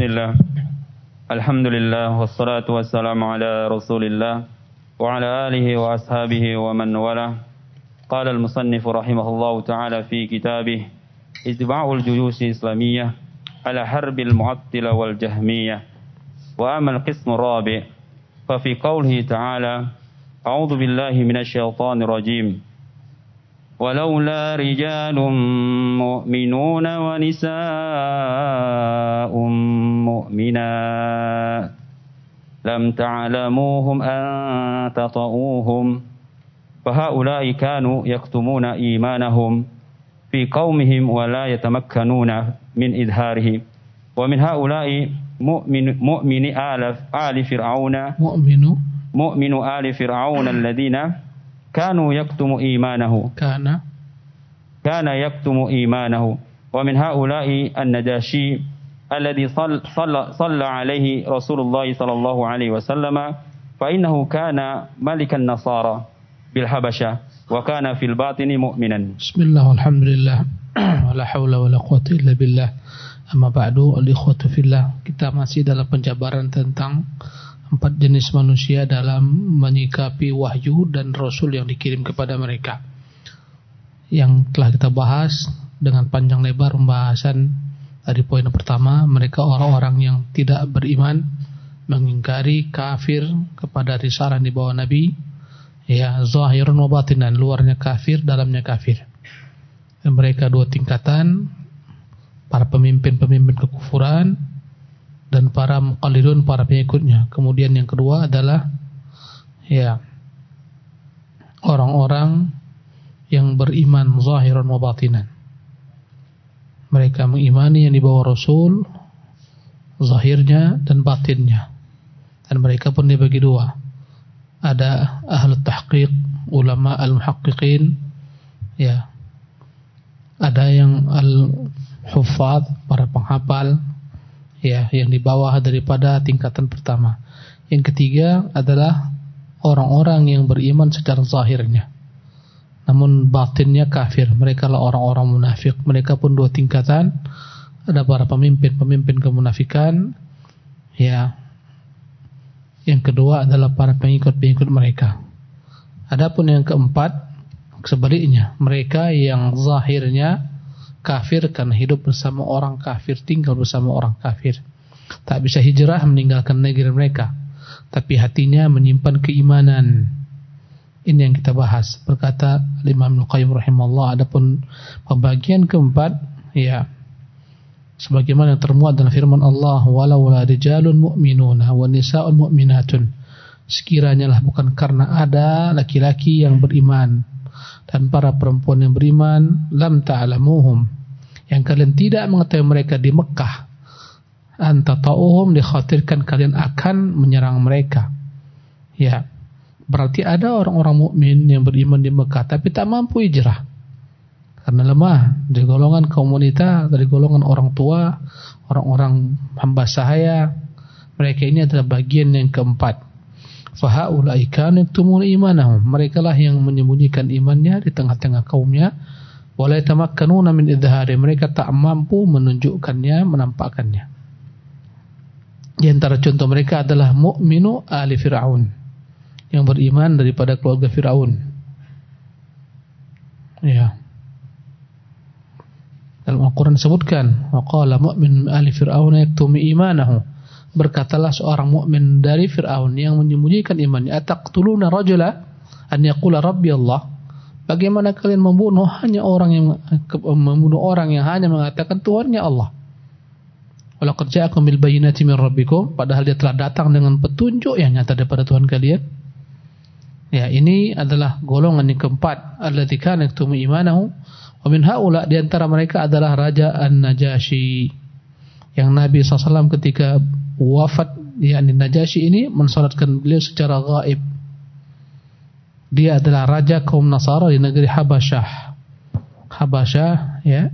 بسم الله الحمد لله والصلاة والسلام على رسول الله وعلى آله وأصحابه ومن والاه قال المصنف رحمه الله تعالى في كتابه اتباع الجيوش الإسلامية على حرب المعطلة والجهمية وأما القسم الرابع ففي قوله تعالى أعوذ بالله من الشيطان الرجيم ولولا رجال مؤمنون ونساء مؤمنات لم تعلموهم أن تطؤوهم فهؤلاء كانوا يكتمون إيمانهم في قومهم ولا يتمكنون من إظهاره ومن هؤلاء مؤمن مؤمن آل آل فرعون مؤمن مؤمن آل فرعون الذين كانوا يكتم إيمانه. كان. كان يكتم إيمانه. ومن هؤلاء النجاشي الذي صلى, صلى, صلى عليه رسول الله صلى الله عليه وسلم فإنه كان ملك النصارى بالحبشة وكان في الباطن مؤمنا. بسم الله والحمد لله ولا حول ولا قوة إلا بالله. Amma ba'du al-ikhwatu fillah Kita masih dalam penjabaran tentang Empat jenis manusia dalam menyikapi wahyu dan rasul yang dikirim kepada mereka. Yang telah kita bahas dengan panjang lebar pembahasan Dari poin pertama Mereka orang-orang yang tidak beriman Mengingkari kafir kepada risalah di bawah Nabi. Ya zahirun wa batinan Luarnya kafir, dalamnya kafir. Dan mereka dua tingkatan para pemimpin-pemimpin kekufuran dan para muqallidun para pengikutnya. Kemudian yang kedua adalah ya orang-orang yang beriman zahiran wa batinan. Mereka mengimani yang dibawa Rasul zahirnya dan batinnya. Dan mereka pun dibagi dua. Ada ahli tahqiq, ulama al-muhaqqiqin, ya. Ada yang al hufad, para penghafal ya yang di bawah daripada tingkatan pertama. Yang ketiga adalah orang-orang yang beriman secara zahirnya. Namun batinnya kafir. Mereka lah orang-orang munafik. Mereka pun dua tingkatan. Ada para pemimpin-pemimpin kemunafikan. Ya. Yang kedua adalah para pengikut-pengikut mereka. Adapun yang keempat sebaliknya, mereka yang zahirnya kafir karena hidup bersama orang kafir, tinggal bersama orang kafir. Tak bisa hijrah meninggalkan negeri mereka, tapi hatinya menyimpan keimanan. Ini yang kita bahas. Berkata Imam Al-Qayyim rahimahullah adapun pembagian keempat ya sebagaimana termuat dalam firman Allah walau la rijalun mu'minuna wa nisa'un mu'minatun sekiranya lah bukan karena ada laki-laki yang beriman dan para perempuan yang beriman lam ta'lamuhum. Yang kalian tidak mengetahui mereka di Mekah anta ta'uhum dikhawatirkan kalian akan menyerang mereka. Ya berarti ada orang-orang mukmin yang beriman di Mekah tapi tak mampu hijrah. Karena lemah dari golongan kaum dari golongan orang tua orang-orang hamba sahaya. Mereka ini adalah bagian yang keempat fahaulai kanu yaktumun imanahum. Mereka lah yang menyembunyikan imannya di tengah-tengah kaumnya. Wala tamakkanuna min idhari. Mereka tak mampu menunjukkannya menampakkannya. Di antara contoh mereka adalah mu'minu ali fir'aun. Yang beriman daripada keluarga Firaun. Ya. Dalam Al-Quran disebutkan waqala mu'min ali fir'aun yaktumi imanahu berkatalah seorang mukmin dari Firaun yang menyembunyikan imannya ataqtuluna rajula an yaqula rabbi Allah? Bagaimana kalian membunuh hanya orang yang membunuh orang yang hanya mengatakan Tuhannya Allah? Walaqad ja'akum bil bayyinati min rabbikum. Padahal dia telah datang dengan petunjuk yang nyata daripada Tuhan kalian. Ya ini adalah golongan yang keempat. Allati kana yaktumu imanahu. Wa min haula di antara mereka adalah raja An-Najasyi yang Nabi SAW ketika wafat yakni Najasyi ini mensolatkan beliau secara gaib. Dia adalah raja kaum Nasara di negeri Habasyah. Habasyah ya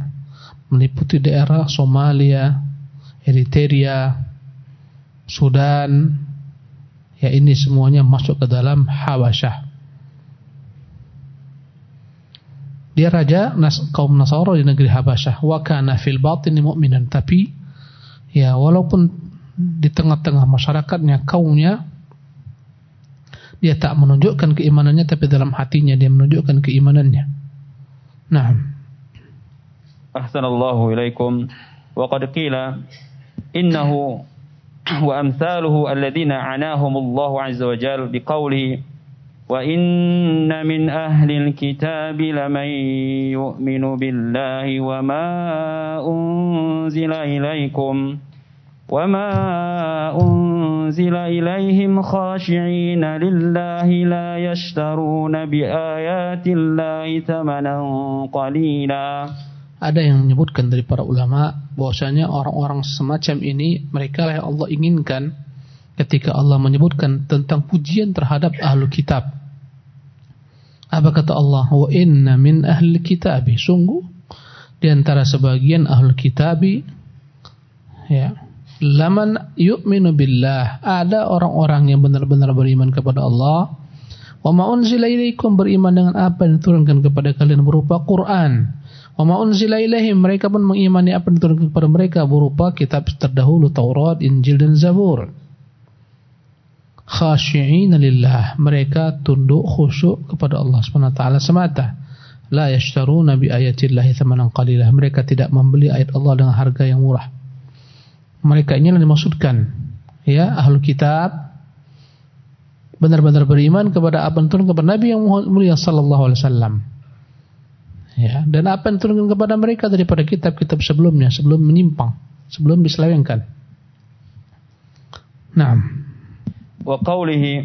meliputi daerah Somalia, Eritrea, Sudan. Ya ini semuanya masuk ke dalam Habasyah. Dia raja nas kaum Nasara di negeri Habasyah. Wa kana fil batini mu'minan tapi ya walaupun di tengah-tengah masyarakatnya kaumnya dia tak menunjukkan keimanannya tapi dalam hatinya dia menunjukkan keimanannya. Nah. Ahsanallahu ilaikum wa qad qila innahu wa amsaluhu alladhina anahumullahu azza wa jalla biqawlihi min ahli alkitabi laman yu'minu billahi wa ma unzila ilaikum وما أنزل إليهم خاشعين لله لا يشترون بآيات الله ثمنا قليلا Ada yang menyebutkan dari para ulama bahwasanya orang-orang semacam ini mereka yang Allah inginkan ketika Allah menyebutkan tentang pujian terhadap ahlu kitab. Apa kata Allah? Wa inna min ahli kitabi. Sungguh di antara sebagian ahlu kitabi ya laman yu'minu billah. Ada orang-orang yang benar-benar beriman kepada Allah. Wa ma unzila ilaikum beriman dengan apa yang diturunkan kepada kalian berupa Quran. Wa ma unzila mereka pun mengimani apa yang diturunkan kepada mereka berupa kitab terdahulu Taurat Injil dan Zabur. Khashi'ina lillah. Mereka tunduk khusyuk kepada Allah Subhanahu wa taala semata. La yashtaruna bi ayatillahi thamanan qalilah. Mereka tidak membeli ayat Allah dengan harga yang murah mereka ini yang dimaksudkan. Ya ahlu kitab benar-benar beriman kepada apa yang turun kepada Nabi yang mulia sallallahu alaihi wasallam. Ya dan apa yang turun kepada mereka daripada kitab-kitab sebelumnya sebelum menyimpang sebelum diselewengkan. Naam. Wa qawlihi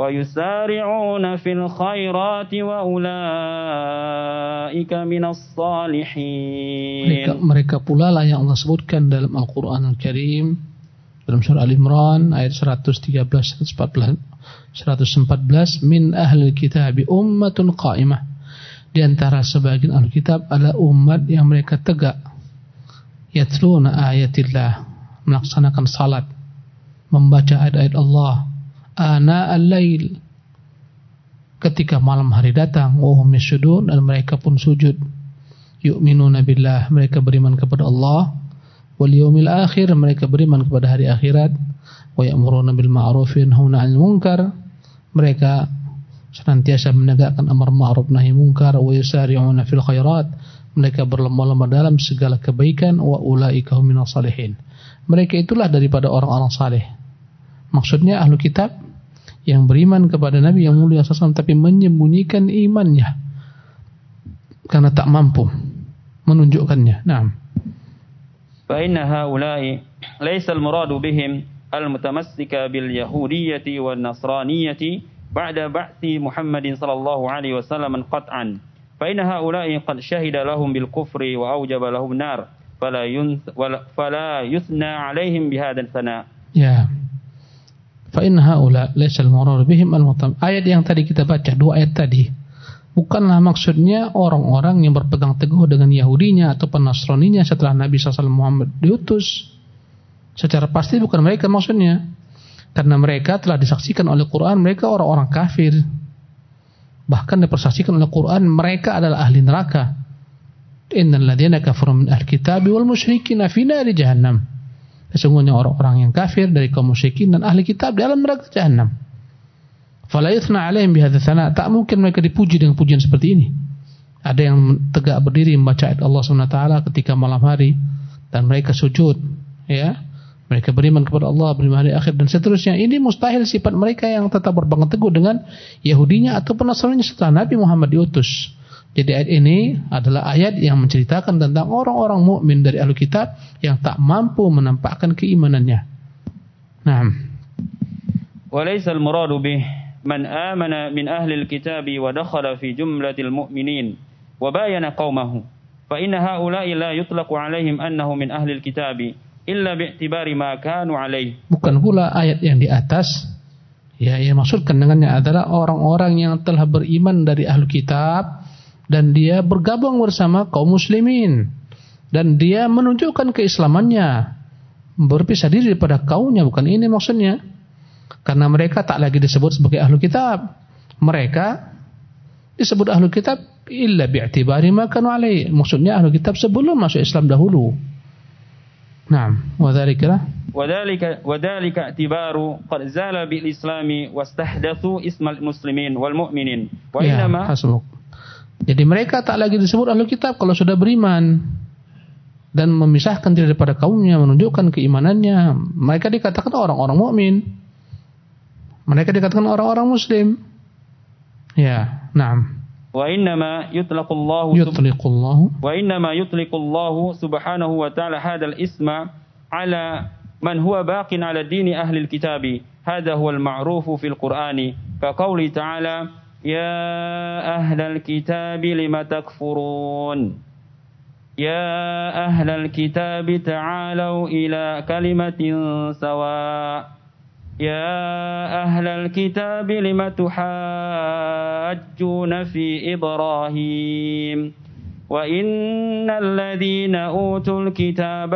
ويسارعون في الخيرات وأولئك من الصالحين mereka, mereka pula lah yang Allah sebutkan dalam Al-Quran Al-Karim dalam surah Al-Imran ayat 113 114 114 min ahli kitab ummatun qa'imah di antara sebagian ahli kitab adalah umat yang mereka tegak yatluna ayatillah melaksanakan salat membaca ayat-ayat Allah ana al-lail. Ketika malam hari datang wahum yasjudun dan mereka pun sujud. Yu'minuna billah mereka beriman kepada Allah. Wal yaumil akhir mereka beriman kepada hari akhirat. Wa ya'muruna bil ma'ruf wa yanhauna 'anil munkar. Mereka senantiasa menegakkan amar ma'ruf nahi munkar. Wa yusari'una fil khairat. Mereka berlomba-lomba dalam segala kebaikan. Wa ulaika hum salihin. Mereka itulah daripada orang-orang saleh Maksudnya ahlu kitab yang beriman kepada Nabi yang mulia SAW tapi menyembunyikan imannya karena tak mampu menunjukkannya. Naam. Fa inna haula'i laysa al-muradu bihim al-mutamassika bil yahudiyyati wan nasraniyyati ba'da ba'thi Muhammadin sallallahu alaihi wasallam qat'an. Fa inna haula'i qad shahida lahum bil kufri wa awjaba lahum nar fala yunth, fala yuthna alaihim bihadzal sana. Ya fa in haula bihim al ayat yang tadi kita baca dua ayat tadi bukanlah maksudnya orang-orang yang berpegang teguh dengan Yahudinya atau Penasroninya setelah Nabi SAW Muhammad diutus. Secara pasti bukan mereka maksudnya. Karena mereka telah disaksikan oleh Quran mereka orang-orang kafir. Bahkan dipersaksikan oleh Quran mereka adalah ahli neraka. Innal ladzina kafaru min ahli kitabi wal musyrikin fi nari jahannam. Sesungguhnya orang-orang yang kafir dari kaum musyrikin dan ahli kitab dalam neraka jahannam. Fala yuthna alaihim sana. Tak mungkin mereka dipuji dengan pujian seperti ini. Ada yang tegak berdiri membaca ayat Allah SWT ketika malam hari dan mereka sujud, ya. Mereka beriman kepada Allah, beriman hari akhir dan seterusnya. Ini mustahil sifat mereka yang tetap berpegang teguh dengan Yahudinya atau Nasraninya setelah Nabi Muhammad diutus. Jadi ayat ini adalah ayat yang menceritakan tentang orang-orang mukmin dari ahlu kitab yang tak mampu menampakkan keimanannya. Nah. Walaisal muradu bih man amana min ahli al-kitab wa dakhala fi jumlatil mu'minin wa bayana qaumahu fa inna haula'i la yutlaqu 'alaihim annahu min ahli al-kitab illa bi'tibari ma kanu 'alaihi. Bukan pula ayat yang di atas Ya, yang maksudkan dengannya adalah orang-orang yang telah beriman dari ahli kitab dan dia bergabung bersama kaum muslimin. Dan dia menunjukkan keislamannya. Berpisah diri daripada kaumnya bukan ini maksudnya. Karena mereka tak lagi disebut sebagai ahlu kitab. Mereka disebut ahlu kitab illa bi'tibari makanu alaih. Maksudnya ahlu kitab sebelum masuk Islam dahulu. Naam. Wa dhalika wadhalika wadhalika i'tibaru qad zala bil islami wastahdathu ismal muslimin wal mu'minin. Wa ya, inma jadi mereka tak lagi disebut ahlu kitab kalau sudah beriman dan memisahkan diri daripada kaumnya, menunjukkan keimanannya. Mereka dikatakan orang-orang mukmin. Mereka dikatakan orang-orang muslim. Ya, na'am. Wa innama yutlaqullahu yutlaqullahu wa innama yutlaqullahu subhanahu wa ta'ala hadzal isma ala man huwa baqin ala dini ahli alkitabi. Hada huwa al-ma'rufu fil Qur'ani. fa qawli ta'ala يا أهل الكتاب لم تكفرون؟ يا أهل الكتاب تعالوا إلى كلمة سواء. يا أهل الكتاب لم تحاجون في إبراهيم؟ وإن الذين أوتوا الكتاب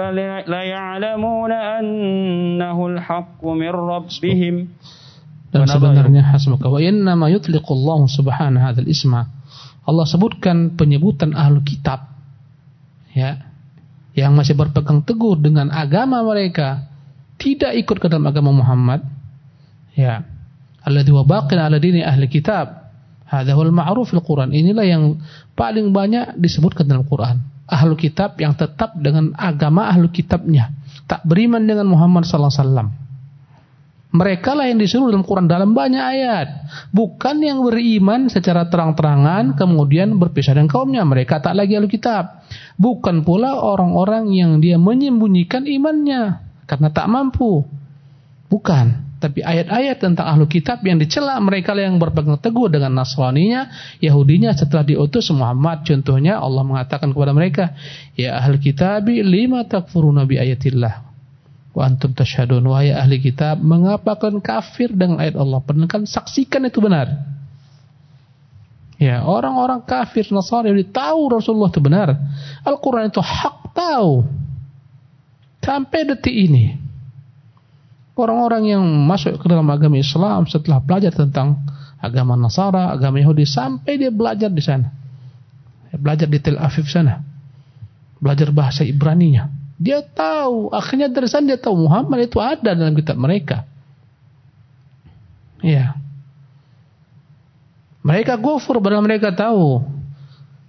ليعلمون أنه الحق من ربهم. Dan sebenarnya hasbuka. Wa inna ma yutliqu Allah subhanahu hadzal isma. Allah sebutkan penyebutan ahlu kitab. Ya. Yang masih berpegang teguh dengan agama mereka. Tidak ikut ke dalam agama Muhammad. Ya. Alladzi wa baqin ala dini ahli kitab. Hadahul ma'ruf fil Quran. Inilah yang paling banyak disebutkan dalam Quran. Ahlu kitab yang tetap dengan agama ahlu kitabnya. Tak beriman dengan Muhammad sallallahu alaihi wasallam. Mereka lah yang disuruh dalam Quran dalam banyak ayat. Bukan yang beriman secara terang-terangan kemudian berpisah dengan kaumnya. Mereka tak lagi ahlu kitab. Bukan pula orang-orang yang dia menyembunyikan imannya karena tak mampu. Bukan. Tapi ayat-ayat tentang ahlu kitab yang dicela mereka yang berpegang teguh dengan Nasraninya, Yahudinya setelah diutus Muhammad. Contohnya Allah mengatakan kepada mereka, Ya ahli kitabi lima takfuruna bi ayatillah. Wa antum tashhadun. Wahai ahli kitab, mengapa kalian kafir dengan ayat Allah? Padahal kan saksikan itu benar. Ya, orang-orang kafir Nasrani tahu Rasulullah itu benar. Al-Quran itu hak tahu. Sampai detik ini. Orang-orang yang masuk ke dalam agama Islam setelah belajar tentang agama Nasara, agama Yahudi sampai dia belajar di sana. Belajar di Tel Aviv sana. Belajar bahasa Ibraninya. Dia tahu, akhirnya dari sana dia tahu Muhammad itu ada dalam kitab mereka. Iya. Mereka gufur padahal mereka tahu.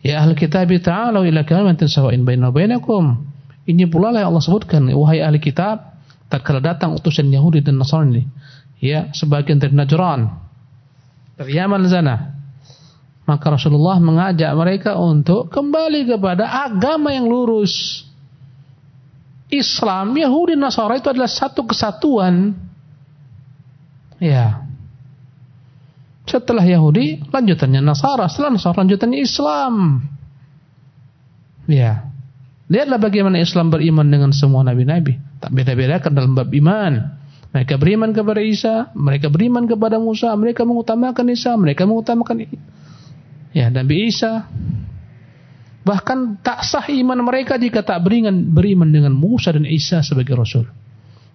Ya ahli kitab ta'alu ila sawa'in bainakum. Ini pula lah yang Allah sebutkan, wahai ahli kitab, tatkala datang utusan Yahudi dan Nasrani ya sebagian dari Najran dari Yaman sana maka Rasulullah mengajak mereka untuk kembali kepada agama yang lurus Islam Yahudi Nasara itu adalah satu kesatuan. Ya. Setelah Yahudi lanjutannya Nasara. Setelah Nasara lanjutannya Islam. Ya. Lihatlah bagaimana Islam beriman dengan semua nabi-nabi. Tak beda-bedakan dalam bab iman. Mereka beriman kepada Isa, mereka beriman kepada Musa, mereka mengutamakan Isa, mereka mengutamakan ya Nabi Isa. Bahkan tak sah iman mereka jika tak beriman beriman dengan Musa dan Isa sebagai rasul.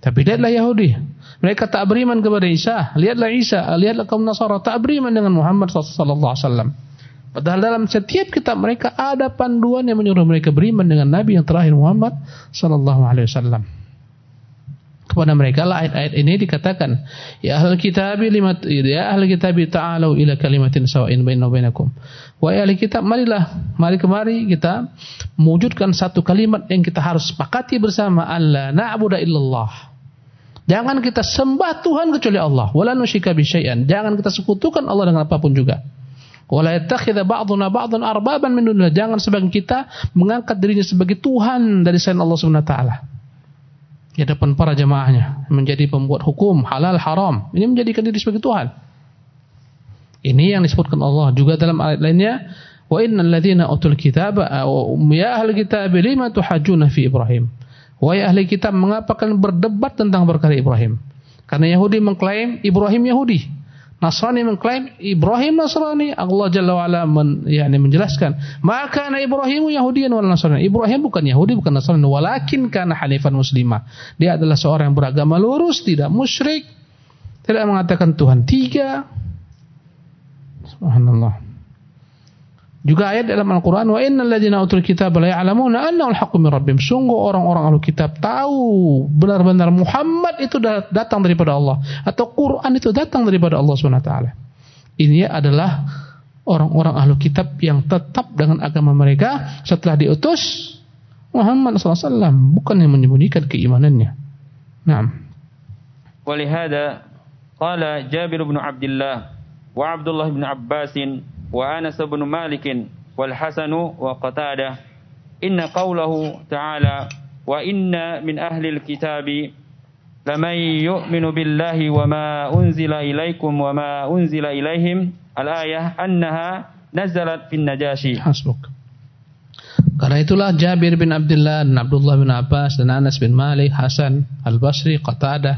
Tapi lihatlah Yahudi, mereka tak beriman kepada Isa. Lihatlah Isa, lihatlah kaum Nasara tak beriman dengan Muhammad wasallam. Padahal dalam setiap kitab mereka ada panduan yang menyuruh mereka beriman dengan Nabi yang terakhir Muhammad sallallahu alaihi wasallam kepada mereka lah ayat-ayat ini dikatakan ya ahlul kitab lima ya ahlul kitab ta'alu ila kalimatin sawa'in bainana bainakum. Wa ya ahli kitab marilah mari kemari kita mewujudkan satu kalimat yang kita harus sepakati bersama Allah na'budu illallah. Jangan kita sembah Tuhan kecuali Allah. Wala nusyrika bi syai'an. Jangan kita sekutukan Allah dengan apa pun juga. Wala yattakhidha ba'duna ba'dan arbaban min dunillah. Jangan sebagian kita mengangkat dirinya sebagai Tuhan dari selain Allah Subhanahu wa taala di hadapan para jemaahnya menjadi pembuat hukum halal haram. Ini menjadikan diri sebagai Tuhan. Ini yang disebutkan Allah. Juga dalam ayat lainnya wa innal ladzina utul kitaba ya ahli kitab lima tuhajjuna fi Ibrahim? Wahai ahli kitab, mengapa kalian berdebat tentang perkara Ibrahim? Karena Yahudi mengklaim Ibrahim Yahudi. Nasrani mengklaim Ibrahim Nasrani. Allah Jalla wa'ala men, yani menjelaskan. Maka Ibrahim Yahudian wal Nasrani. Ibrahim bukan Yahudi, bukan Nasrani. Walakin karena halifan muslimah. Dia adalah seorang yang beragama lurus, tidak musyrik. Tidak mengatakan Tuhan tiga. Subhanallah. Juga ayat dalam Al-Quran wa innal ladzina utul kitab la ya'lamuna annahu al-haqqu min. Sungguh orang-orang ahli kitab tahu benar-benar Muhammad itu datang daripada Allah atau Quran itu datang daripada Allah Subhanahu wa taala. Ini adalah orang-orang ahli kitab yang tetap dengan agama mereka setelah diutus Muhammad SAW bukan yang menyembunyikan keimanannya. Naam. Walihada qala Jabir bin Abdullah wa Abdullah bin Abbasin وأنس بن مالك والحسن وقتادة إن قوله تعالى وإن من أهل الكتاب لمن يؤمن بالله وما أنزل إليكم وما أنزل إليهم الآية أنها نزلت في النجاشي حسبك Karena itulah Jabir bin Abdullah dan Abdullah bin Abbas dan Anas bin Malik, Hasan Al-Basri, Qatadah.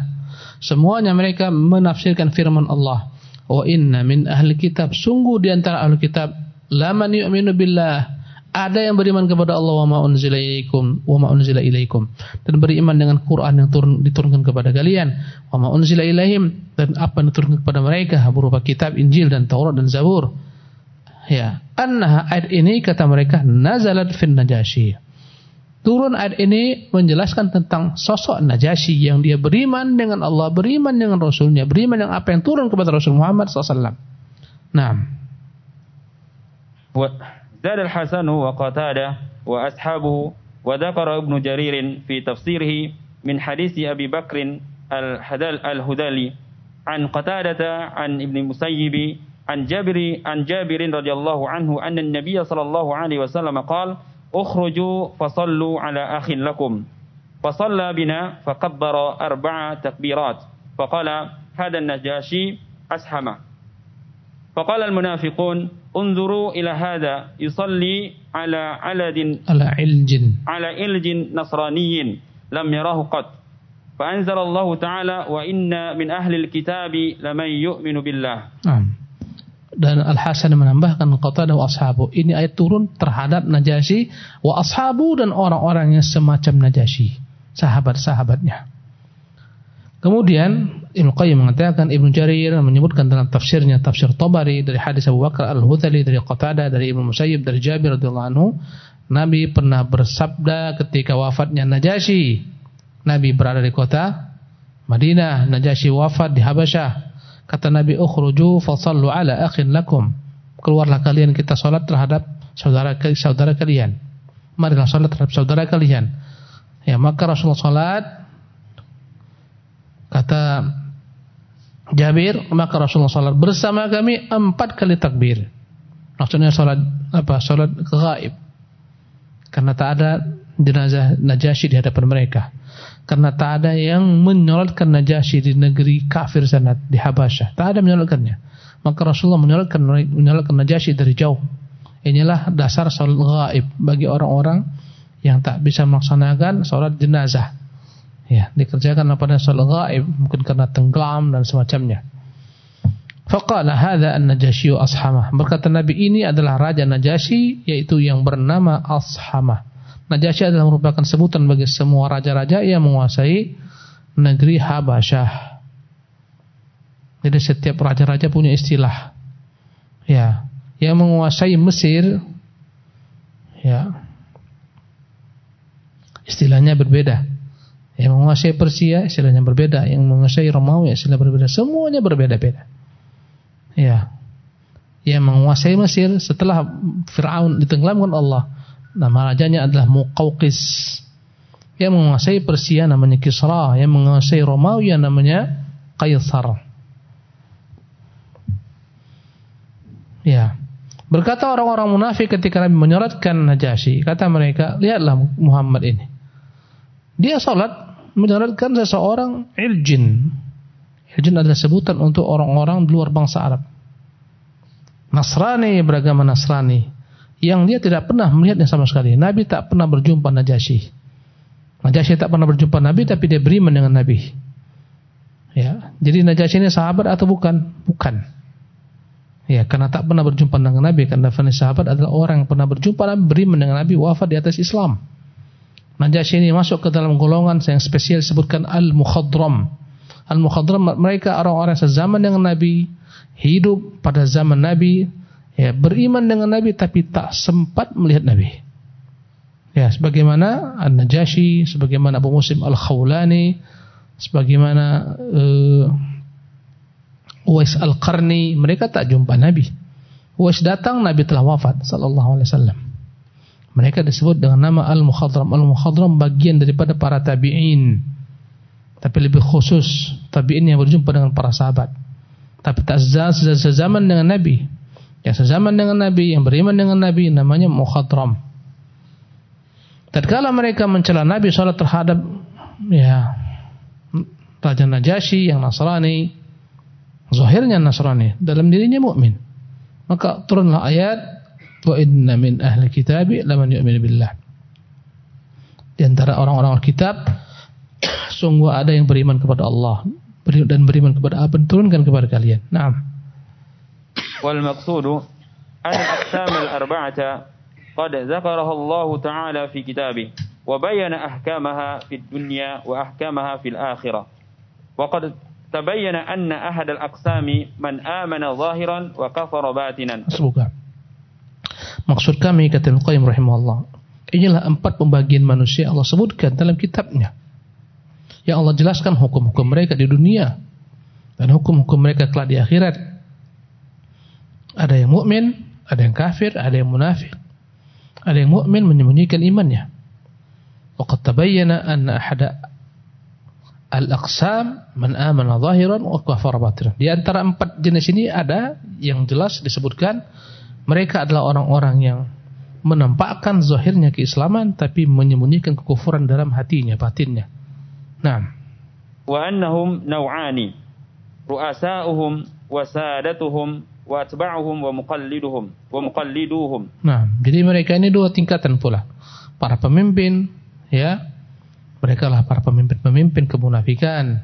Semuanya mereka menafsirkan firman Allah. Wa inna min ahli kitab. Sungguh di antara ahli kitab laman yu'minu billah ada yang beriman kepada Allah wa ma unzila ilaikum wa ma unzila ilaikum. Dan beriman dengan Quran yang turun diturunkan kepada kalian. Wa ma unzila ilaihim dan apa yang diturunkan kepada mereka berupa kitab Injil dan Taurat dan Zabur. Ya annaha ayat ini kata mereka nazalat fin najasyi Turun ayat ini menjelaskan tentang sosok Najasyi yang dia beriman dengan Allah, beriman dengan Rasulnya, beriman dengan apa yang turun kepada Rasul Muhammad SAW. Nah. زاد الحسن وقتادة وأصحابه وذكر ابن جرير في تفسيره من حديث أبي بكر الهدلي عن قتادة عن ابن مسيب عن جابر عن جابر رضي الله عنه أن النبي صلى الله عليه وسلم قال اخرجوا فصلوا على أخ لكم. فصلى بنا فكبر أربع تكبيرات. فقال هذا النجاشي أسحمه فقال المنافقون انظروا إلى هذا يصلي على علد على علج. على علج نصراني لم يراه قط. فأنزل الله تعالى وإن من أهل الكتاب لمن يؤمن بالله. نعم. Dan Al Hasan menambahkan Qatadah wa ashabu. Ini ayat turun terhadap Najasyi wa ashabu dan orang-orang yang semacam Najasyi, sahabat-sahabatnya. Kemudian Ibnu Qayyim mengatakan Ibnu Jarir menyebutkan dalam tafsirnya tafsir Tabari dari hadis Abu Bakar Al-Huthali dari Qatadah dari Ibnu Musayyib dari Jabir radhiyallahu anhu Nabi pernah bersabda ketika wafatnya Najasyi Nabi berada di kota Madinah. Najasyi wafat di Habasyah Kata Nabi, "Ukhruju fasallu ala akhin lakum." Keluarlah kalian kita salat terhadap saudara saudara kalian. Marilah salat terhadap saudara kalian. Ya, maka Rasulullah salat kata Jabir, maka Rasulullah salat bersama kami empat kali takbir. Maksudnya salat apa? Salat gaib. Karena tak ada jenazah Najasyi di hadapan mereka karena tak ada yang menyolatkan Najasyi di negeri kafir sana di Habasyah. Tak ada menyolatkannya. Maka Rasulullah menyolatkan menyolatkan Najasyi dari jauh. Inilah dasar salat gaib bagi orang-orang yang tak bisa melaksanakan salat jenazah. Ya, dikerjakan pada salat gaib mungkin karena tenggelam dan semacamnya. Faqala hadza an-Najasyi ashamah. Berkata Nabi ini adalah raja Najasyi yaitu yang bernama Ashamah. Najasyi adalah merupakan sebutan bagi semua raja-raja yang menguasai negeri Habasyah. Jadi setiap raja-raja punya istilah. Ya, yang menguasai Mesir ya. Istilahnya berbeda. Yang menguasai Persia istilahnya berbeda, yang menguasai Romawi istilahnya berbeda. Semuanya berbeda-beda. Ya. Yang menguasai Mesir setelah Firaun ditenggelamkan Allah Nama rajanya adalah Muqawqis. Yang menguasai Persia namanya Kisra, yang menguasai Romawi yang namanya Qaisar. Ya. Berkata orang-orang munafik ketika Nabi menyolatkan Najasyi, kata mereka, lihatlah Muhammad ini. Dia salat menyolatkan seseorang iljin. Iljin adalah sebutan untuk orang-orang luar bangsa Arab. Nasrani beragama Nasrani yang dia tidak pernah melihatnya sama sekali. Nabi tak pernah berjumpa Najasyi. Najasyi tak pernah berjumpa Nabi tapi dia beriman dengan Nabi. Ya, jadi Najasyi ini sahabat atau bukan? Bukan. Ya, karena tak pernah berjumpa dengan Nabi karena sahabat adalah orang yang pernah berjumpa Nabi beriman dengan Nabi wafat di atas Islam. Najasyi ini masuk ke dalam golongan yang spesial disebutkan al-mukhadram. Al-mukhadram mereka orang-orang sezaman dengan Nabi, hidup pada zaman Nabi, ya beriman dengan Nabi tapi tak sempat melihat Nabi. Ya, sebagaimana An-Najasyi, sebagaimana Abu Muslim Al-Khawlani, sebagaimana uh, Uwais Al-Qarni, mereka tak jumpa Nabi. Uwais datang, Nabi telah wafat sallallahu alaihi wasallam. Mereka disebut dengan nama Al-Mukhadram. Al-Mukhadram bagian daripada para tabi'in. Tapi lebih khusus tabi'in yang berjumpa dengan para sahabat. Tapi tak sezaman dengan Nabi. Yang sezaman dengan Nabi, yang beriman dengan Nabi namanya Mukhadram. Tatkala mereka mencela Nabi salat terhadap ya Raja Najasyi yang Nasrani, zahirnya Nasrani, dalam dirinya mukmin. Maka turunlah ayat wa inna min ahli kitab laman yu'min billah. Di antara orang-orang kitab sungguh ada yang beriman kepada Allah dan beriman kepada apa turunkan kepada kalian. Naam. Maqsudu an aqsam al-arba'ata قد ذكرها الله تعالى في كتابه وبين أحكامها في الدنيا وأحكامها في الآخرة وقد تبين أن أحد الأقسام من آمن ظاهرا وكفر باطنا Semoga. Maksud kami kata Al-Qayyim rahimahullah Inilah empat pembagian manusia Allah sebutkan dalam kitabnya Yang Allah jelaskan hukum-hukum mereka di dunia Dan hukum-hukum mereka kelak di akhirat Ada yang mukmin, ada yang kafir, ada yang munafik ada yang mukmin menyembunyikan imannya. Waqad tabayyana anna ahada al-aqsam man amana zahiran wa kafara batinan. Di antara empat jenis ini ada yang jelas disebutkan mereka adalah orang-orang yang menampakkan zahirnya keislaman tapi menyembunyikan kekufuran dalam hatinya, batinnya. Nah. Wa annahum naw'ani. Ru'asa'uhum wa sadatuhum wa atba'uhum wa muqalliduhum wa muqalliduhum. Nah, jadi mereka ini dua tingkatan pula. Para pemimpin ya. Mereka lah para pemimpin-pemimpin kemunafikan,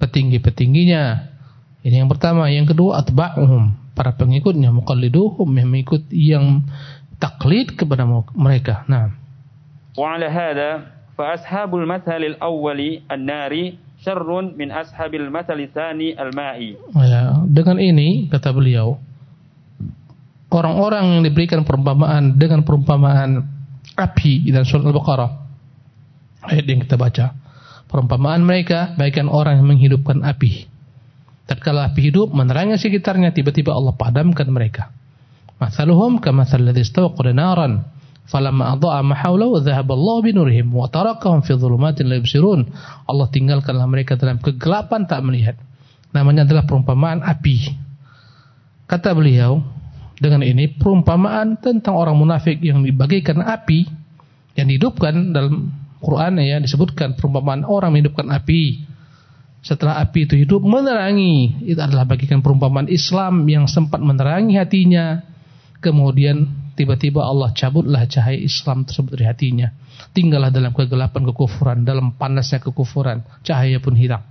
petinggi-petingginya. Ini yang pertama, yang kedua atba'uhum, para pengikutnya muqalliduhum yang mengikut yang taklid kepada mereka. Nah. Wa 'ala hadha fa ashabul mathal al-awwali an-nari syarrun min ashabil mathali tsani al-ma'i. Ya, dengan ini kata beliau orang-orang yang diberikan perumpamaan dengan perumpamaan api dalam surat Al-Baqarah ayat yang kita baca. Perumpamaan mereka bagaikan orang yang menghidupkan api. Tatkala api hidup menerangi sekitarnya tiba-tiba Allah padamkan mereka. Mathaluhum kamathal ladzi istawqada naran falamma adha'a ma hawlahu dhahaba Allah bi nurihim wa tarakahum fi dhulumatin la. Allah tinggalkanlah mereka dalam kegelapan tak melihat. Namanya adalah perumpamaan api. Kata beliau, dengan ini perumpamaan tentang orang munafik yang dibagikan api yang dihidupkan dalam Quran ya disebutkan perumpamaan orang menghidupkan api. Setelah api itu hidup menerangi, itu adalah bagikan perumpamaan Islam yang sempat menerangi hatinya. Kemudian tiba-tiba Allah cabutlah cahaya Islam tersebut dari hatinya. Tinggallah dalam kegelapan kekufuran, dalam panasnya kekufuran, cahaya pun hilang.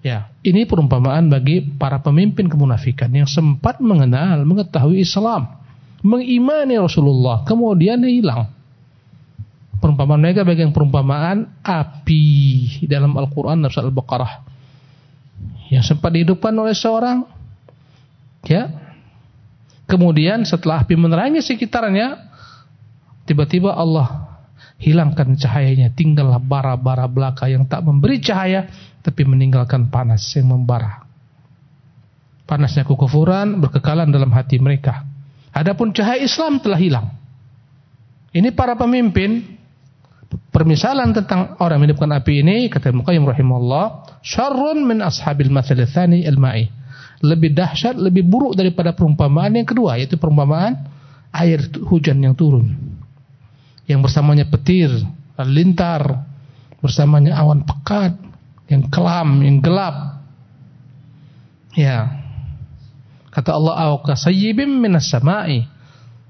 Ya, ini perumpamaan bagi para pemimpin kemunafikan yang sempat mengenal, mengetahui Islam, mengimani Rasulullah, kemudian hilang. Perumpamaan mereka bagian perumpamaan api dalam Al-Quran Surat Al-Baqarah. Yang sempat dihidupkan oleh seorang ya. Kemudian setelah api menerangi sekitarnya, tiba-tiba Allah hilangkan cahayanya, tinggallah bara-bara belaka yang tak memberi cahaya, tapi meninggalkan panas yang membara. Panasnya kekufuran berkekalan dalam hati mereka. Adapun cahaya Islam telah hilang. Ini para pemimpin permisalan tentang orang menghidupkan api ini kata Muqayyim rahimahullah syarrun min ashabil mathal al-ma'i lebih dahsyat, lebih buruk daripada perumpamaan yang kedua, yaitu perumpamaan air hujan yang turun. Yang bersamanya petir, lintar, bersamanya awan pekat, yang kelam, yang gelap. Ya. Kata Allah, "Au kasayyibim minas sama'i."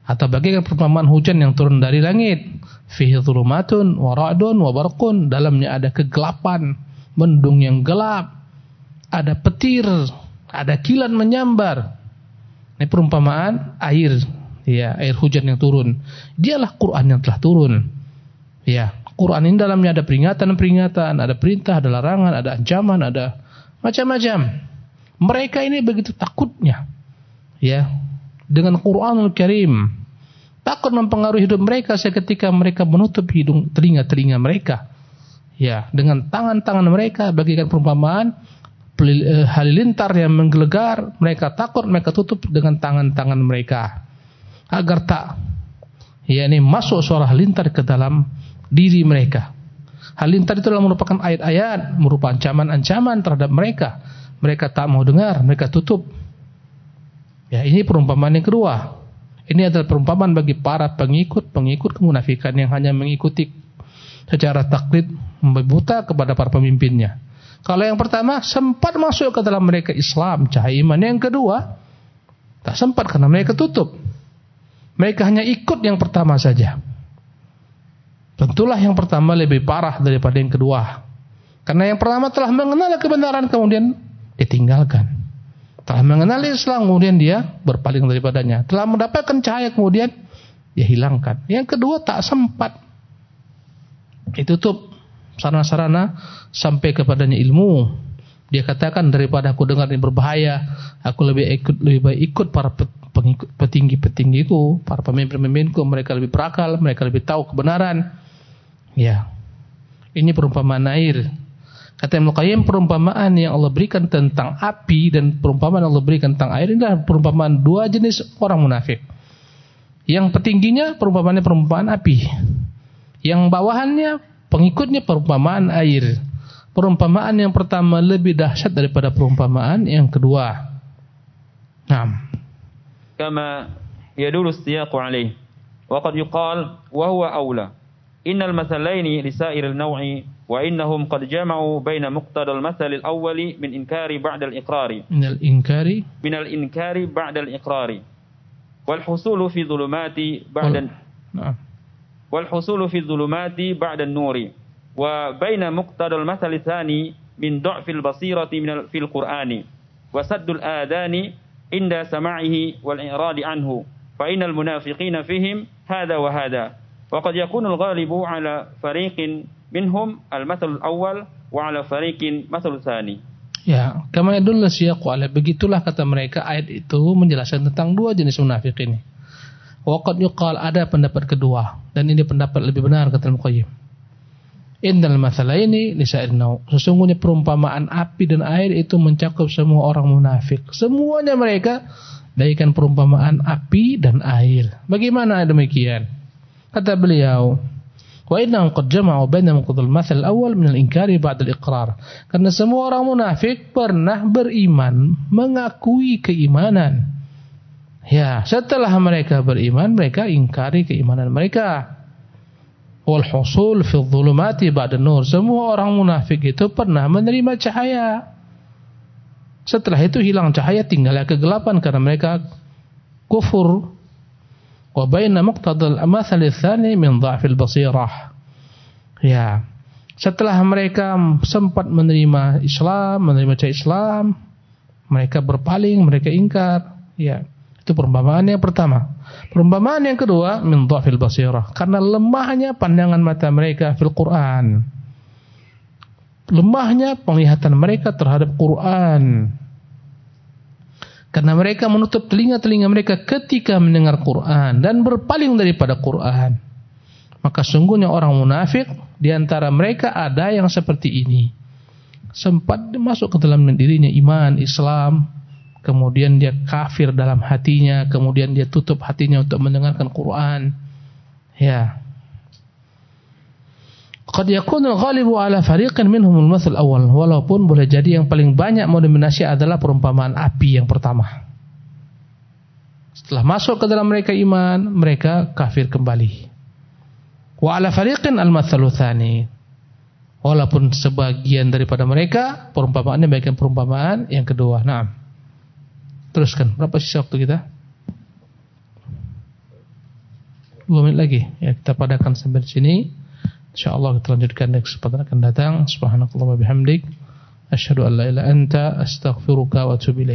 Atau bagaikan perumpamaan hujan yang turun dari langit. fihi dhulumatun wa ra'dun wa barqun dalamnya ada kegelapan mendung yang gelap ada petir ada kilan menyambar ini perumpamaan air ya air hujan yang turun. Dialah Quran yang telah turun. Ya Quran ini dalamnya ada peringatan-peringatan ada perintah ada larangan ada ancaman ada macam-macam. Mereka ini begitu takutnya. Ya dengan Quranul Karim. Takut mempengaruhi hidup mereka seketika mereka menutup hidung telinga-telinga mereka. Ya, dengan tangan-tangan mereka bagikan perumpamaan eh, halilintar yang menggelegar, mereka takut, mereka tutup dengan tangan-tangan mereka. Agar tak ya ini masuk suara halilintar ke dalam diri mereka. Halilintar itu adalah merupakan ayat-ayat, merupakan ancaman-ancaman terhadap mereka. Mereka tak mau dengar, mereka tutup. Ya, ini perumpamaan yang kedua. Ini adalah perumpamaan bagi para pengikut-pengikut kemunafikan yang hanya mengikuti secara taklid membuta kepada para pemimpinnya. Kalau yang pertama sempat masuk ke dalam mereka Islam, cahaya iman. Yang kedua tak sempat karena mereka tutup. Mereka hanya ikut yang pertama saja. Tentulah yang pertama lebih parah daripada yang kedua. Karena yang pertama telah mengenal kebenaran kemudian ditinggalkan. Telah mengenal Islam kemudian dia berpaling daripadanya. Telah mendapatkan cahaya kemudian dia hilangkan. Yang kedua tak sempat. Ditutup sarana-sarana sampai kepadanya ilmu. Dia katakan daripada aku dengar ini berbahaya, aku lebih ikut lebih baik ikut para petinggi-petinggiku, para pemimpin-pemimpinku, mereka lebih berakal, mereka lebih tahu kebenaran. Ya. Ini perumpamaan air Kata Ibnu Qayyim perumpamaan yang Allah berikan tentang api dan perumpamaan yang Allah berikan tentang air ini adalah perumpamaan dua jenis orang munafik. Yang petingginya perumpamaannya perumpamaan api. Yang bawahannya pengikutnya perumpamaan air. Perumpamaan yang pertama lebih dahsyat daripada perumpamaan yang kedua. Naam. Siyaqu alaih. Wa qad yuqal wa huwa aula. Innal mathalaini lisairil naw'i وإنهم قد جمعوا بين مقتضى المثل الأول من إنكار بعد الإقرار. من الإنكار؟ من الإنكار بعد الإقرار. والحصول في ظلمات بعد نعم. والحصول في الظلمات بعد النور. وبين مقتضى المثل الثاني من ضعف البصيرة من في القرآن. وسد الآذان inda sama'ihi wal i'radi anhu fa innal munafiqina fihim hadha wa hadha wa qad yakunu al ghalibu ala fariqin minhum al mathal al awwal wa ala fariqin mathal tsani Ya, kama yadullu siyaqu ala begitulah kata mereka ayat itu menjelaskan tentang dua jenis munafik ini. Waqad yuqal ada pendapat kedua dan ini pendapat lebih benar kata Al-Qayyim. Innal mathalaini lisa'ir nau. Sesungguhnya perumpamaan api dan air itu mencakup semua orang munafik. Semuanya mereka bagikan perumpamaan api dan air. Bagaimana demikian? Kata beliau, Wa innahum qad jama'u baina muqaddal mathal awal min al-inkari ba'da al-iqrar. Karena semua orang munafik pernah beriman, mengakui keimanan. Ya, setelah mereka beriman, mereka ingkari keimanan mereka. Wal husul fi dhulumati ba'da nur. Semua orang munafik itu pernah menerima cahaya. Setelah itu hilang cahaya, tinggalnya kegelapan karena mereka kufur wa baina muqtadal amathal tsani min dha'fil basirah. Ya. Setelah mereka sempat menerima Islam, menerima cahaya Islam, mereka berpaling, mereka ingkar. Ya. Itu perumpamaan yang pertama. Perumpamaan yang kedua min dha'fil basirah, karena lemahnya pandangan mata mereka fil Quran. Lemahnya penglihatan mereka terhadap Quran. Karena mereka menutup telinga-telinga mereka ketika mendengar Quran dan berpaling daripada Quran. Maka sungguhnya orang munafik di antara mereka ada yang seperti ini. Sempat masuk ke dalam dirinya iman, Islam, kemudian dia kafir dalam hatinya, kemudian dia tutup hatinya untuk mendengarkan Quran. Ya, Qad yakunu ghalibu ala fariqin minhum al-mathal awal. Walaupun boleh jadi yang paling banyak mendominasi adalah perumpamaan api yang pertama. Setelah masuk ke dalam mereka iman, mereka kafir kembali. Wa ala fariqin al-mathalu tsani. Walaupun sebagian daripada mereka perumpamaannya bagian perumpamaan yang kedua. Naam. Teruskan. Berapa sisa waktu kita? dua menit lagi. Ya, kita padakan sampai sini. Insyaallah kita lanjutkan di kesempatan akan datang. Subhanakallah wa bihamdik. Asyhadu an la ilaha anta astaghfiruka wa atubu.